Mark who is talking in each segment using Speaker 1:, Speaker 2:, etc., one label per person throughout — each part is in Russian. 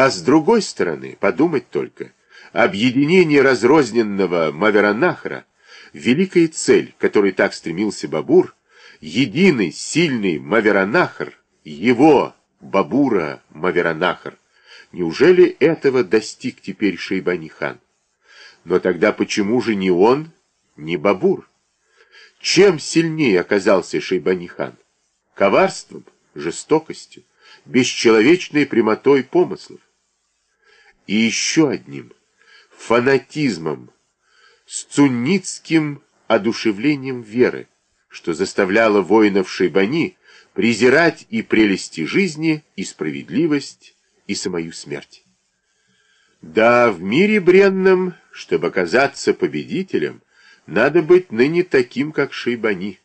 Speaker 1: А с другой стороны, подумать только, объединение разрозненного Маверанахра, великая цель, к которой так стремился Бабур, единый сильный Маверанахр, его, Бабура Маверанахр, неужели этого достиг теперь Шейбани-хан? Но тогда почему же не он, не Бабур? Чем сильнее оказался Шейбани-хан? Коварством, жестокостью, бесчеловечной прямотой помыслов. И еще одним фанатизмом, с цунницким одушевлением веры, что заставляло воинов Шейбани презирать и прелести жизни, и справедливость, и самую смерть. Да, в мире бренном, чтобы оказаться победителем, надо быть ныне таким, как Шейбани.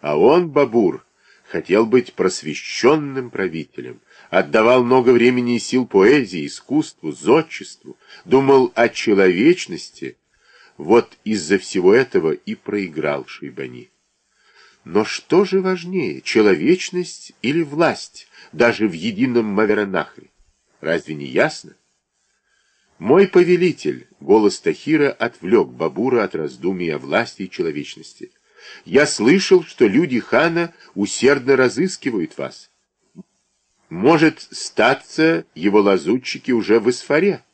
Speaker 1: А он, Бабур, хотел быть просвещенным правителем, отдавал много времени и сил поэзии, искусству, зодчеству, думал о человечности. Вот из-за всего этого и проиграл Шейбани. Но что же важнее, человечность или власть, даже в едином Маверанахре? Разве не ясно? Мой повелитель, голос Тахира отвлек Бабура от раздумий о власти и человечности. Я слышал, что люди хана усердно разыскивают вас. Может, статься его лазутчики уже в Исфаре?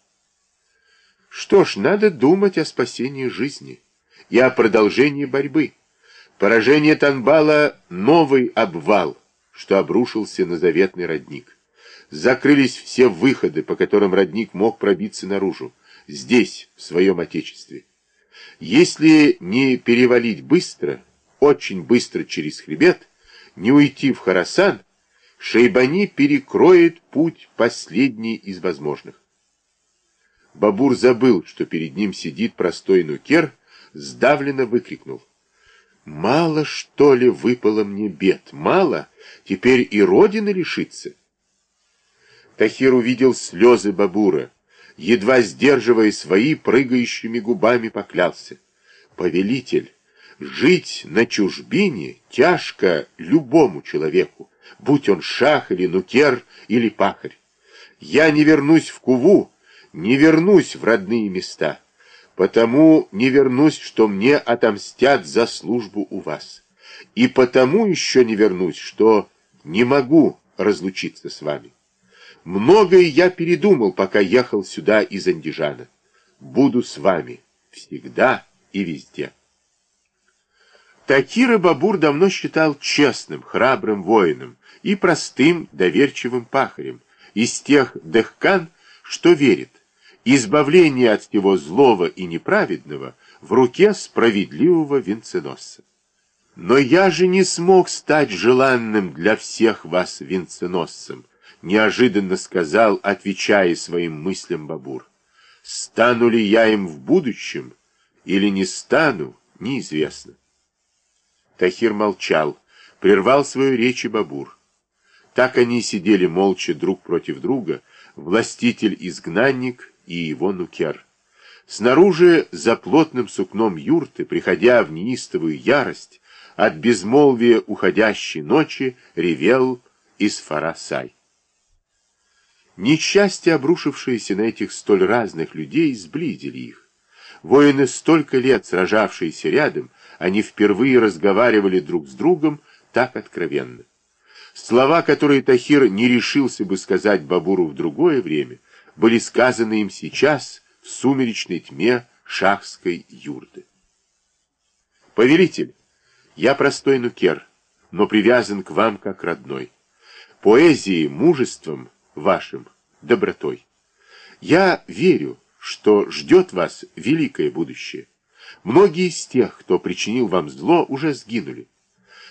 Speaker 1: Что ж, надо думать о спасении жизни и о продолжении борьбы. Поражение Танбала — новый обвал, что обрушился на заветный родник. Закрылись все выходы, по которым родник мог пробиться наружу, здесь, в своем отечестве. Если не перевалить быстро, очень быстро через хребет, не уйти в Харасан, Шейбани перекроет путь последний из возможных. Бабур забыл, что перед ним сидит простой нукер, сдавленно выкрикнул. «Мало, что ли, выпало мне бед? Мало? Теперь и родина лишится?» Тахир увидел слезы Бабура, едва сдерживая свои, прыгающими губами поклялся. «Повелитель, жить на чужбине тяжко любому человеку, будь он шах или нукер или пахарь. Я не вернусь в Куву, не вернусь в родные места, потому не вернусь, что мне отомстят за службу у вас. И потому еще не вернусь, что не могу разлучиться с вами. Многое я передумал, пока ехал сюда из Андижана. Буду с вами всегда и везде. Такира Бабур давно считал честным, храбрым воином и простым, доверчивым пахарем, из тех дехкан, что верит, избавление от всего злого и неправедного в руке справедливого венценосца. Но я же не смог стать желанным для всех вас венценосцем, неожиданно сказал, отвечая своим мыслям Бабур. Стану ли я им в будущем или не стану, неизвестно. Тахир молчал, прервал свою речь и Бабур. Так они сидели молча друг против друга, властитель-изгнанник и его нукер. Снаружи, за плотным сукном юрты, приходя в неистовую ярость, от безмолвия уходящей ночи ревел Исфарасай. Несчастья, обрушившиеся на этих столь разных людей, сблизили их. Воины, столько лет сражавшиеся рядом, они впервые разговаривали друг с другом так откровенно. Слова, которые Тахир не решился бы сказать Бабуру в другое время, были сказаны им сейчас в сумеречной тьме шахской юрты. «Повелитель, я простой нукер, но привязан к вам как родной. Поэзией, мужеством, вашим добротой. Я верю, что ждет вас великое будущее. Многие из тех, кто причинил вам зло, уже сгинули.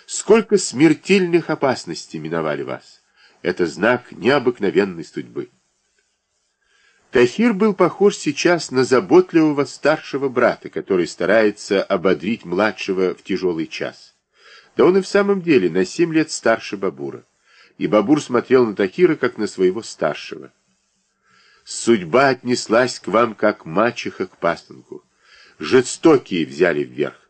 Speaker 1: Сколько смертельных опасностей миновали вас. Это знак необыкновенной судьбы. Тахир был похож сейчас на заботливого старшего брата, который старается ободрить младшего в тяжелый час. Да он и в самом деле на семь лет старше Бабура и Бабур смотрел на Тахира, как на своего старшего. Судьба отнеслась к вам, как мачеха к пасынку. Жестокие взяли вверх.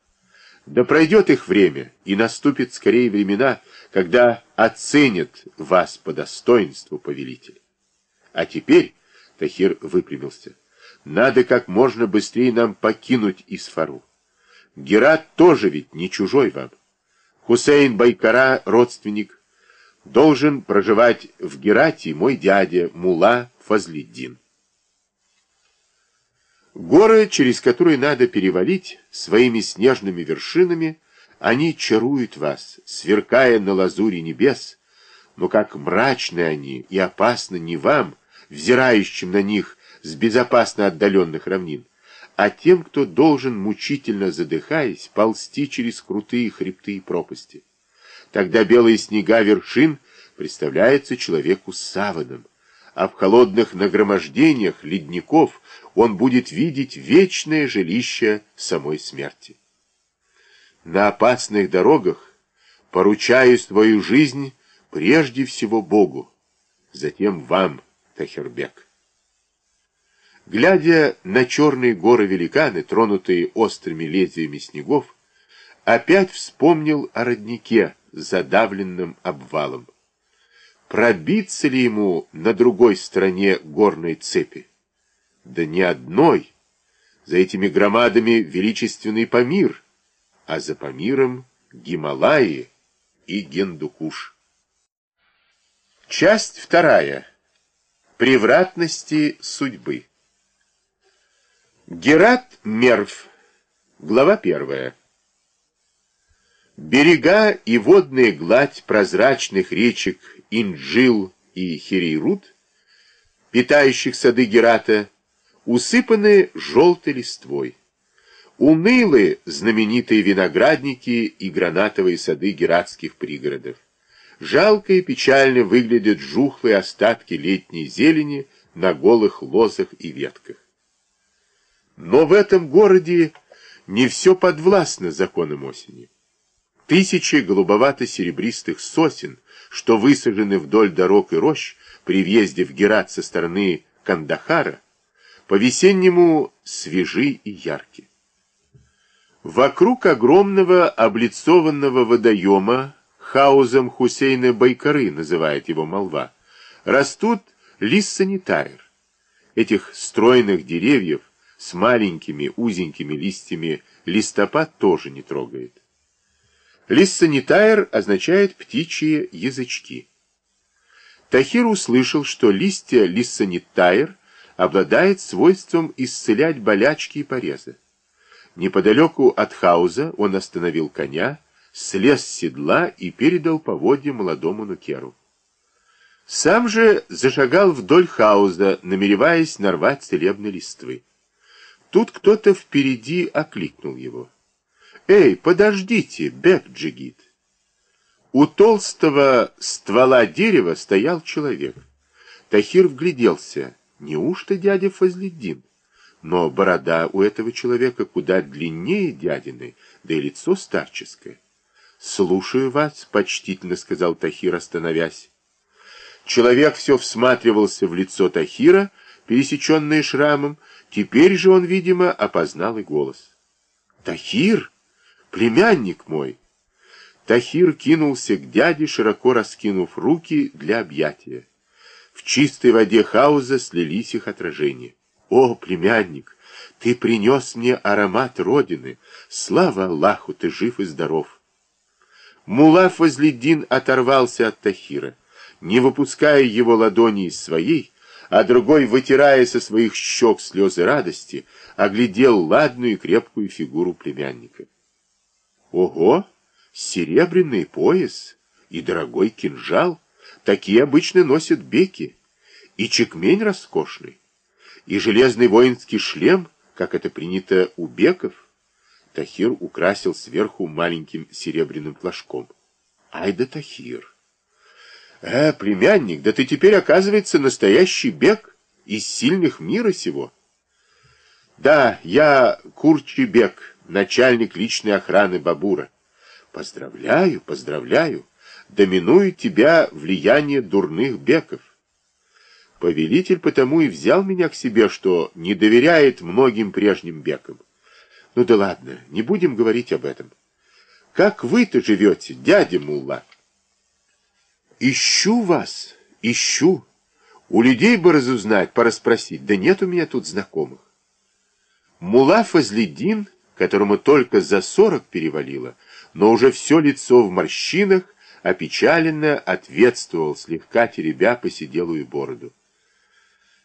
Speaker 1: Да пройдет их время, и наступит скорее времена, когда оценят вас по достоинству, повелитель. А теперь Тахир выпрямился. Надо как можно быстрее нам покинуть Исфару. Герат тоже ведь не чужой вам. Хусейн Байкара, родственник, должен проживать в Герате мой дядя Мула Фазлиддин. Горы, через которые надо перевалить своими снежными вершинами, они чаруют вас, сверкая на лазуре небес, но как мрачны они и опасны не вам, взирающим на них с безопасно отдаленных равнин, а тем, кто должен, мучительно задыхаясь, ползти через крутые хребты и пропасти. Тогда белые снега вершин представляются человеку саваном, а в холодных нагромождениях ледников он будет видеть вечное жилище самой смерти. На опасных дорогах поручаю свою жизнь прежде всего Богу, затем вам, Тахербек. Глядя на черные горы-великаны, тронутые острыми лезвиями снегов, опять вспомнил о роднике, задавленном обвалом. Пробиться ли ему на другой стороне горной цепи? Да не одной. За этими громадами величественный Памир, а за Памиром Гималаи и Гендукуш. Часть вторая. Превратности судьбы. Герат Мерв. Глава первая. Берега и водная гладь прозрачных речек Инджил и Хирейрут, питающих сады Герата, усыпаны желтой листвой. Унылы знаменитые виноградники и гранатовые сады гератских пригородов. Жалко и печально выглядят жухлые остатки летней зелени на голых лозах и ветках. Но в этом городе не все подвластно законам осени. Тысячи голубовато-серебристых сосен, что высажены вдоль дорог и рощ при въезде в Герат со стороны Кандахара, по-весеннему свежи и ярки. Вокруг огромного облицованного водоема, хаузом Хусейна Байкары называет его молва, растут лиссанитайр. Этих стройных деревьев с маленькими узенькими листьями листопад тоже не трогает. Лиссанитайр означает птичьи язычки. Тахир услышал, что листья лиссанитайр обладает свойством исцелять болячки и порезы. Неподалеку от хауза он остановил коня, слез с седла и передал поводья молодому нукеру. Сам же зашагал вдоль хауза, намереваясь нарвать целебные листвы. Тут кто-то впереди окликнул его. «Эй, подождите, Бек-Джигит!» У толстого ствола дерева стоял человек. Тахир вгляделся. Неужто дядя Фазледдин? Но борода у этого человека куда длиннее дядины, да и лицо старческое. «Слушаю вас», — почтительно сказал Тахир, остановясь. Человек все всматривался в лицо Тахира, пересеченное шрамом, теперь же он, видимо, опознал и голос. «Тахир!» Племянник мой!» Тахир кинулся к дяде, широко раскинув руки для объятия. В чистой воде хауза слились их отражения. «О, племянник, ты принес мне аромат Родины! Слава Аллаху, ты жив и здоров!» Мулаф Фазлиддин оторвался от Тахира, не выпуская его ладони из своей, а другой, вытирая со своих щек слезы радости, оглядел ладную и крепкую фигуру племянника. Ого, серебряный пояс и дорогой кинжал. Такие обычно носят беки. И чекмень роскошный. И железный воинский шлем, как это принято у беков. Тахир украсил сверху маленьким серебряным флажком. Ай да Тахир! Э, племянник, да ты теперь, оказывается, настоящий бек из сильных мира сего. Да, я Курчи бек, начальник личной охраны Бабура. Поздравляю, поздравляю. Доминует тебя влияние дурных беков. Повелитель потому и взял меня к себе, что не доверяет многим прежним бекам. Ну да ладно, не будем говорить об этом. Как вы-то живете, дядя Мулла? Ищу вас, ищу. У людей бы разузнать, порасспросить, да нет у меня тут знакомых. Мула Фазледдин, которому только за сорок перевалило, но уже все лицо в морщинах, опечаленно ответствовал, слегка теребя посиделую бороду.